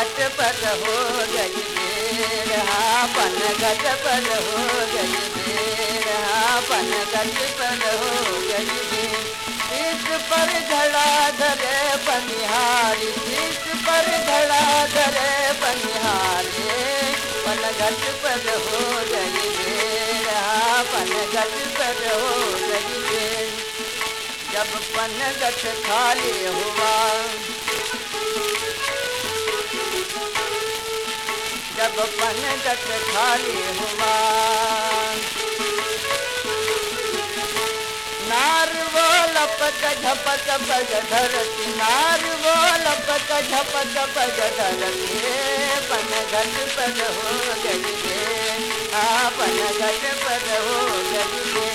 पर हो गई हाँ पन घट पर हो गई हाँ पन घट पर हो गई इस पर घड़ा धरे पनिहारी, इस पर घड़ा धरे पनिहारी, पन घट पर हो गई हाँ पन घट पर हो गई जब पन घट खाली हुआ जब पनगट खाली हुआ। नार वो लपक झपक बज धरती नार वो लपक झपक बज धरती पनगट पर हो गई गे हाँ पनगट पर हो गई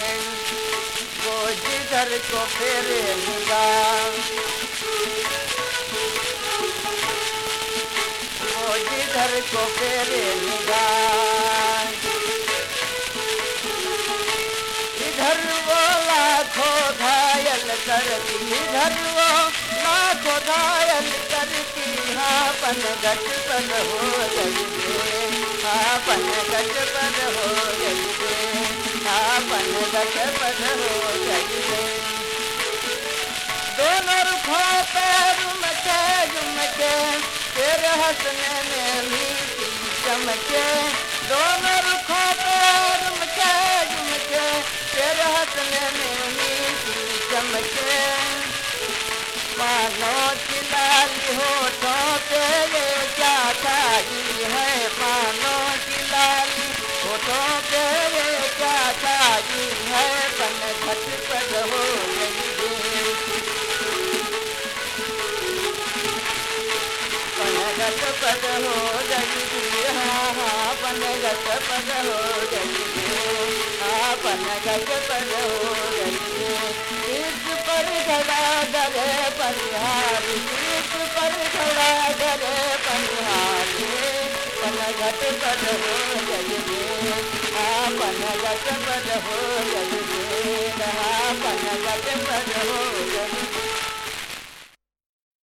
वो जिधर को फेरे निगाह जिधर को फेरे निगाह। इधर वो लाखों घायल करती इधर वो लाखों घायल करती हाँ पन गट पर हो गई हाँ पन गट पर हो गई हाँ पन गट पर हो गई हंसने में मीठी चमके। दोनों रुखों पर मचे झुमके। तेरे हंसने में मीठी चमके। मानो की हो तो तेरे क्या छाई है? मानो की लाली होठों पनगत पद हो गई हाँ हाँ पनगत पद हो गई हाँ पनगत पद हो गई इस पर खड़ा करे परिहारी। इस पर खड़ा करे परिहारी। पनगत पद हो गई हाँ पनगत पद हो गई हाँ पनगत पद हो